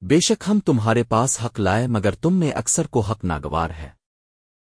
بے شک ہم تمہارے پاس حق لائے مگر تم میں اکثر کو حق ناگوار ہے۔